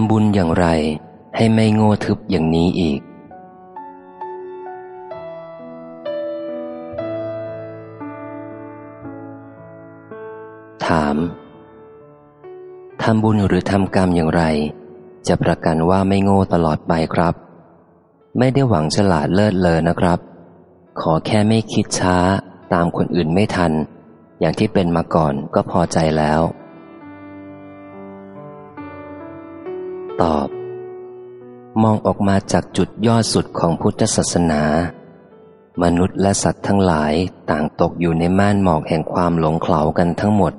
ำบุญอย่างไร ให้ไม่โง่ทึบอย่างนี้อีก ถาม ทำบุญหรือทำกรรมอย่างไร จะประกันว่าไม่โง่ตลอดไปครับ ไม่ได้หวังฉลาดเลิศเลอนะครับ ขอแค่ไม่คิดช้าตามคนอื่นไม่ทัน อย่างที่เป็นมาก่อนก็พอใจแล้ว ตอบ มองออกมาจากจุดยอดสุดของพุทธศาสนา มนุษย์และสัตว์ทั้งหลายต่างตกอยู่ในม่านหมอกแห่งความหลงเขลากันทั้งหมด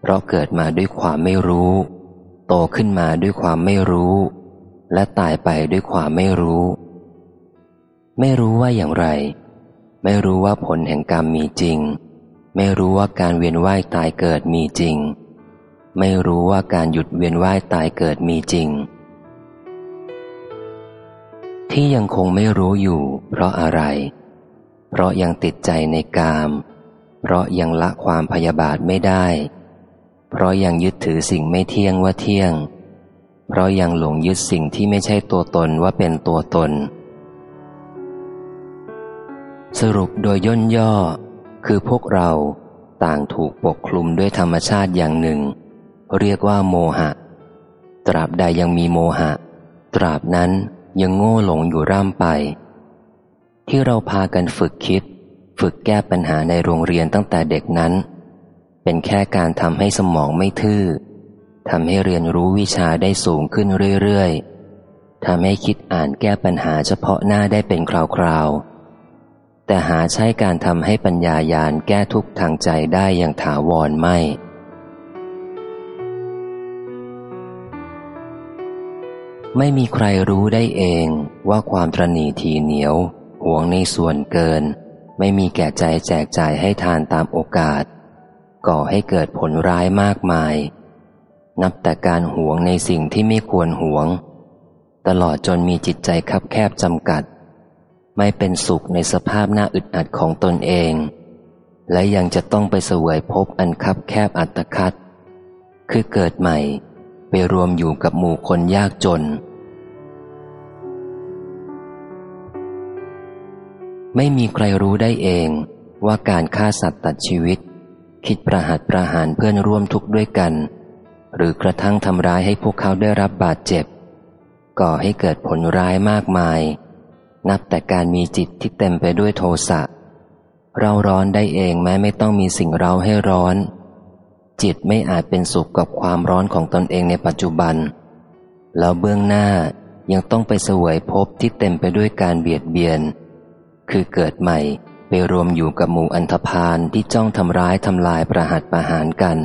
เพราะเกิดมาด้วยความไม่รู้ โตขึ้นมาด้วยความไม่รู้ และตายไปด้วยความไม่รู้ ไม่รู้ว่าอย่างไร ไม่รู้ว่าผลแห่งกรรมมีจริง ไม่รู้ว่าการเวียนว่ายตายเกิดมีจริง ไม่รู้ว่าการหยุดเวียนว่ายตายเกิดมีจริง ที่ยังคงไม่รู้อยู่ เพราะอะไร เพราะยังติดใจในกาม เพราะยังละความพยาบาทไม่ได้ เพราะยังยึดถือสิ่งไม่เที่ยงว่าเที่ยง เพราะยังหลงยึดสิ่งที่ไม่ใช่ตัวตนว่าเป็นตัวตน สรุปโดยย่นย่อคือพวกเราต่างถูกปกคลุมด้วยธรรมชาติอย่างหนึ่ง เรียกว่าโมหะ ตราบใดยังมีโมหะ ตราบนั้นยังโง่หลงอยู่ร่ำไป ที่เราพากันฝึกคิด ฝึกแก้ปัญหาในโรงเรียนตั้งแต่เด็กนั้น เป็นแค่การทำให้สมองไม่ทื่อทำให้เรียนรู้วิชาได้สูงขึ้นเรื่อยๆทำให้คิดอ่านแก้ปัญหาเฉพาะหน้าได้เป็นคราวๆแต่หาใช้การทำให้ปัญญายาณแก้ทุกทางใจได้อย่างถาวรไม่ ไม่มีใครรู้ได้เองว่าความตรณีทีเหนียวหวงในส่วนเกิน ไม่มีแก่ใจแจกจ่ายให้ทานตามโอกาส ก่อให้เกิดผลร้ายมากมาย นับแต่การหวงในสิ่งที่ไม่ควรหวง ตลอดจนมีจิตใจคับแคบจำกัด ไม่เป็นสุขในสภาพหน้าอึดอัดของตนเอง และยังจะต้องไปเสวยพบอันคับแคบอัตคัดคือเกิดใหม่ ไปรวมอยู่กับหมู่คนยากจน ไม่มีใครรู้ได้เองว่าการฆ่าสัตว์ตัดชีวิต คิดประหัตประหารเพื่อนร่วมทุกข์ด้วยกัน หรือกระทั่งทำร้ายให้พวกเขาได้รับบาดเจ็บ ก่อให้เกิดผลร้ายมากมาย นับแต่การมีจิตที่เต็มไปด้วยโทสะเราร้อนได้เองแม้ไม่ต้องมีสิ่งเราให้ร้อน จิตไม่อาจเป็นสุขกับความร้อนของตนเองในปัจจุบัน แล้วเบื้องหน้ายังต้องไปเสวยภพที่เต็มไปด้วยการเบียดเบียน คือเกิดใหม่ไปรวมอยู่กับหมู่อันธพาลที่จ้องทำร้ายทำลายประหัตประหารกัน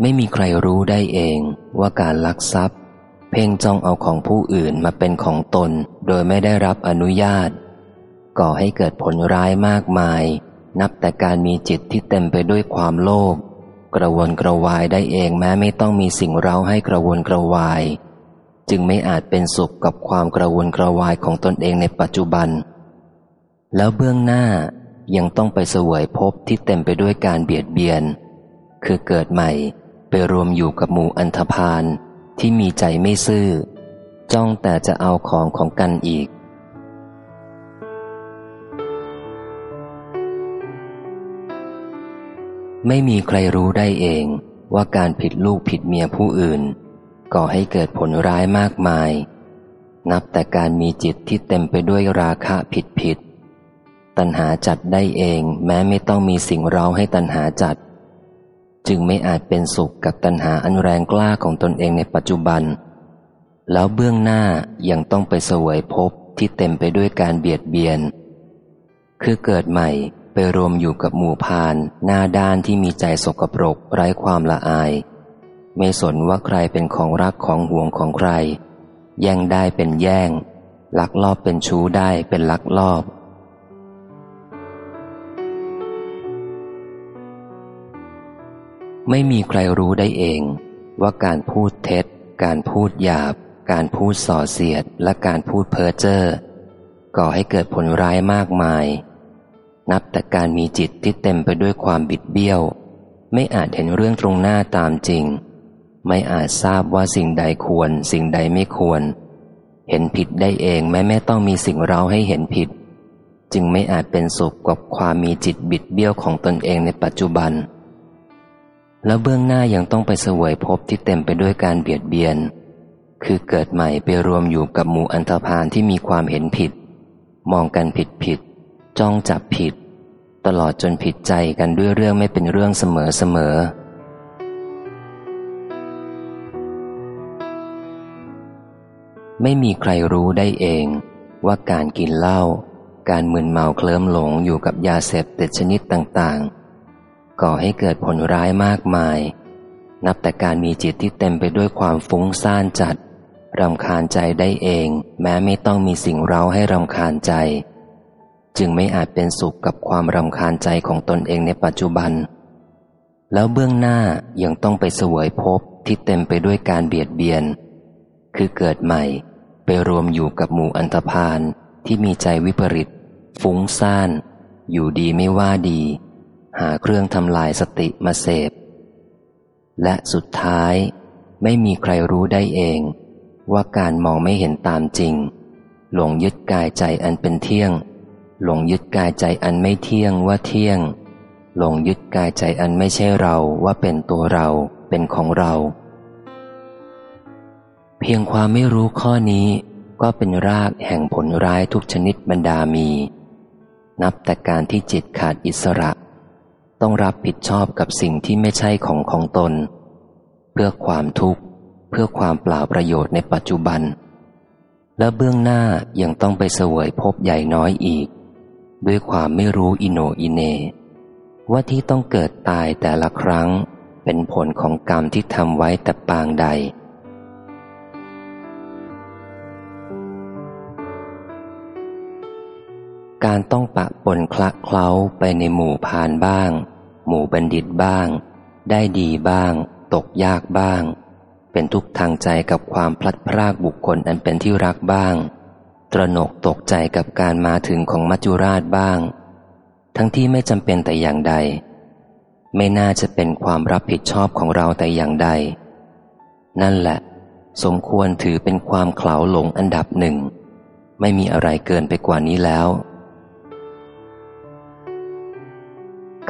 ไม่มีใครรู้ได้เองว่าการลักทรัพย์ เพ่งจ้องเอาของผู้อื่นมาเป็นของตนโดยไม่ได้รับอนุญาต ก่อให้เกิดผลร้ายมากมาย นับแต่การมีจิตที่เต็มไปด้วยความโลภกระวนกระวายได้เองแม้ไม่ต้องมีสิ่งเร้าให้กระวนกระวาย จึงไม่อาจเป็นสุขกับความกระวนกระวายของตนเองในปัจจุบัน แล้วเบื้องหน้ายังต้องไปเสวยภพที่เต็มไปด้วยการเบียดเบียน คือเกิดใหม่ไปรวมอยู่กับหมู่อันธพาลที่มีใจไม่ซื่อ จ้องแต่จะเอาของของกันอีก ไม่มีใครรู้ได้เองว่าการผิดลูกผิดเมียผู้อื่น ก่อให้เกิดผลร้ายมากมาย นับแต่การมีจิตที่เต็มไปด้วยราคะผิดผิด ตัณหาจัดได้เองแม้ไม่ต้องมีสิ่งเราให้ตัณหาจัด จึงไม่อาจเป็นสุขกับตัณหาอันแรงกล้าของตนเองในปัจจุบัน แล้วเบื้องหน้ายังต้องไปสวยภพที่เต็มไปด้วยการเบียดเบียน คือเกิดใหม่ ไปรวมอยู่กับหมู่พานหน้าด้านที่มีใจสกปรกไร้ความละอาย ไม่สนว่าใครเป็นของรักของห่วงของใคร แย่งได้เป็นแย่ง ลักลอบเป็นชู้ได้เป็นลักลอบ ไม่มีใครรู้ได้เอง ว่าการพูดเท็จ การพูดหยาบ การพูดส่อเสียดและการพูดเพ้อเจ้อก่อให้เกิดผลร้ายมากมาย นับแต่การมีจิตที่เต็มไปด้วยความบิดเบี้ยว ไม่อาจเห็นเรื่องตรงหน้าตามจริง ไม่อาจทราบว่าสิ่งใดควร สิ่งใดไม่ควร เห็นผิดได้เองแม้ไม่ต้องมีสิ่งเราให้เห็นผิด จึงไม่อาจเป็นสุขกับความมีจิตบิดเบี้ยวของตนเองในปัจจุบัน แล้วเบื้องหน้ายังต้องไปเสวยภพที่เต็มไปด้วยการเบียดเบียน คือเกิดใหม่ไปรวมอยู่กับหมู่อันธพาลที่มีความเห็นผิด มองกันผิดผิด จ้องจับผิด ตลอดจนผิดใจกันด้วยเรื่องไม่เป็นเรื่องเสมอเสมอไม่มีใครรู้ได้เองว่าการกินเหล้าการมึนเมาเคลิ้มหลงอยู่กับยาเสพติดชนิดต่างๆ ก่อให้เกิดผลร้ายมากมาย นับแต่การมีจิตที่เต็มไปด้วยความฟุ้งซ่านจัดรำคาญใจได้เอง แม้ไม่ต้องมีสิ่งเร้าให้รำคาญใจ จึงไม่อาจเป็นสุขกับความรำคาญใจของตนเองในปัจจุบัน แล้วเบื้องหน้ายังต้องไปเสวยภพที่เต็มไปด้วยการเบียดเบียน คือเกิดใหม่ไปรวมอยู่กับหมู่อันธพาลที่มีใจวิปริต ฟุ้งซ่าน อยู่ดีไม่ว่าดี หาเครื่องทำลายสติมาเสพ และสุดท้ายไม่มีใครรู้ได้เอง ว่าการมองไม่เห็นตามจริง หลงยึดกายใจอันเป็นเที่ยง หลงยึดกายใจอันไม่เที่ยงว่าเที่ยง หลงยึดกายใจอันไม่ใช่เราว่าเป็นตัวเราเป็นของเรา เพียงความไม่รู้ข้อนี้ก็เป็นรากแห่งผลร้ายทุกชนิดบรรดามี นับแต่การที่จิตขาดอิสระ ต้องรับผิดชอบกับสิ่งที่ไม่ใช่ของของตน เพื่อความทุกข์ เพื่อความเปล่าประโยชน์ในปัจจุบัน และเบื้องหน้ายังต้องไปเสวยพบใหญ่น้อยอีก ด้วยความไม่รู้อิโนอิเน ว่าที่ต้องเกิดตายแต่ละครั้ง เป็นผลของกรรมที่ทำไว้แต่ปางใด การต้องปะปนคละเคล้าไปในหมู่พานบ้าง หมู่บัณฑิตบ้าง ได้ดีบ้าง ตกยากบ้าง เป็นทุกทางใจกับความพลัดพรากบุคคลอันเป็นที่รักบ้าง ระหนกตกใจกับการมาถึงของมัจจุราชบ้าง ทั้งที่ไม่จำเป็นแต่อย่างใด ไม่น่าจะเป็นความรับผิดชอบของเราแต่อย่างใด นั่นแหละ สมควรถือเป็นความเขลาหลงอันดับหนึ่ง ไม่มีอะไรเกินไปกว่านี้แล้ว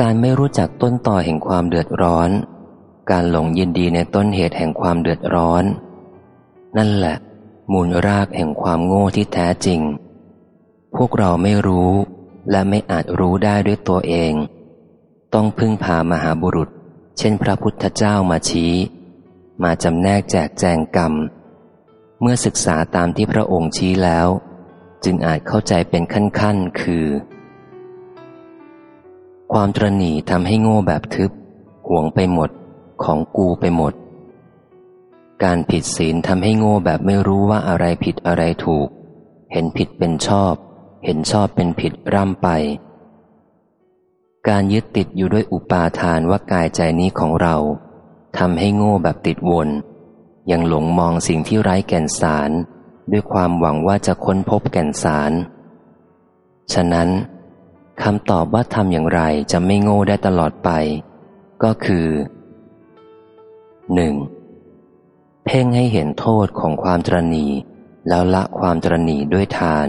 การไม่รู้จักต้นต่อแห่งความเดือดร้อน การหลงยินดีในต้นเหตุแห่งความเดือดร้อน นั่นแหละ มูลรากแห่งความโง่ที่แท้จริง พวกเราไม่รู้และไม่อาจรู้ได้ด้วยตัวเอง ต้องพึ่งพามหาบุรุษ เช่นพระพุทธเจ้ามาชี้ มาจำแนกแจกแจงกรรม เมื่อศึกษาตามที่พระองค์ชี้แล้ว จึงอาจเข้าใจเป็นขั้นๆ คือ ความตรณีทำให้โง่แบบทึบ ห่วงไปหมด ของกูไปหมด การผิดศีลทำให้โง่แบบไม่รู้ว่าอะไรผิดอะไรถูก เห็นผิดเป็นชอบ เห็นชอบเป็นผิดร่ำไป การยึดติดอยู่ด้วยอุปาทานว่ากายใจนี้ของเราทำให้โง่แบบติดวน ยังหลงมองสิ่งที่ไร้แก่นสาร ด้วยความหวังว่าจะค้นพบแก่นสาร ฉะนั้นคำตอบว่าทำอย่างไรจะไม่โง่ได้ตลอดไป ก็คือหนึ่ง เพ่งให้เห็นโทษของความตรณีแล้วละความตรณีด้วยทาน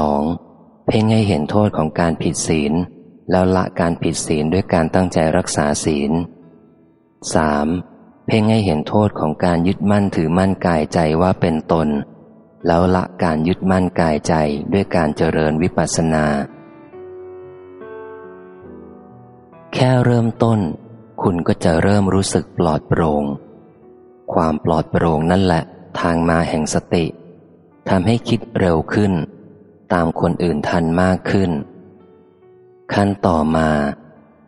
2. เพ่งให้เห็นโทษของการผิดศีล แล้วละการผิดศีลด้วยการตั้งใจรักษาศีล 3. เพ่งให้เห็นโทษของการยึดมั่นถือมั่นกายใจว่าเป็นตน แล้วละการยึดมั่นกายใจด้วยการเจริญวิปัสสนา แค่เริ่มต้น คุณก็จะเริ่มรู้สึกปลอดโปร่ง ความปลอดโปร่งนั่นแหละ ทางมาแห่งสติทำให้คิดเร็วขึ้น ตามคนอื่นทันมากขึ้น ขั้นต่อมา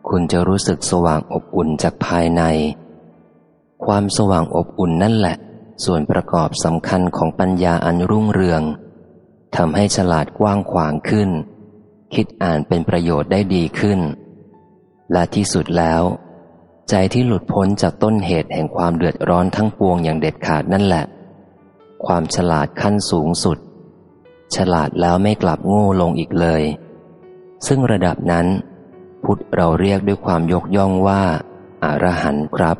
คุณจะรู้สึกสว่างอบอุ่นจากภายใน ความสว่างอบอุ่นนั่นแหละ ส่วนประกอบสำคัญของปัญญาอันรุ่งเรืองทำให้ฉลาดกว้างขวางขึ้น คิดอ่านเป็นประโยชน์ได้ดีขึ้น และที่สุดแล้ว ใจที่หลุดพ้นจากต้นเหตุแห่งความเดือดร้อนทั้งปวงอย่างเด็ดขาดนั่นแหละ ความฉลาดขั้นสูงสุด ฉลาดแล้วไม่กลับโง่ลงอีกเลย ซึ่งระดับนั้น พุทธเราเรียกด้วยความยกย่องว่าอารหันต์ครับ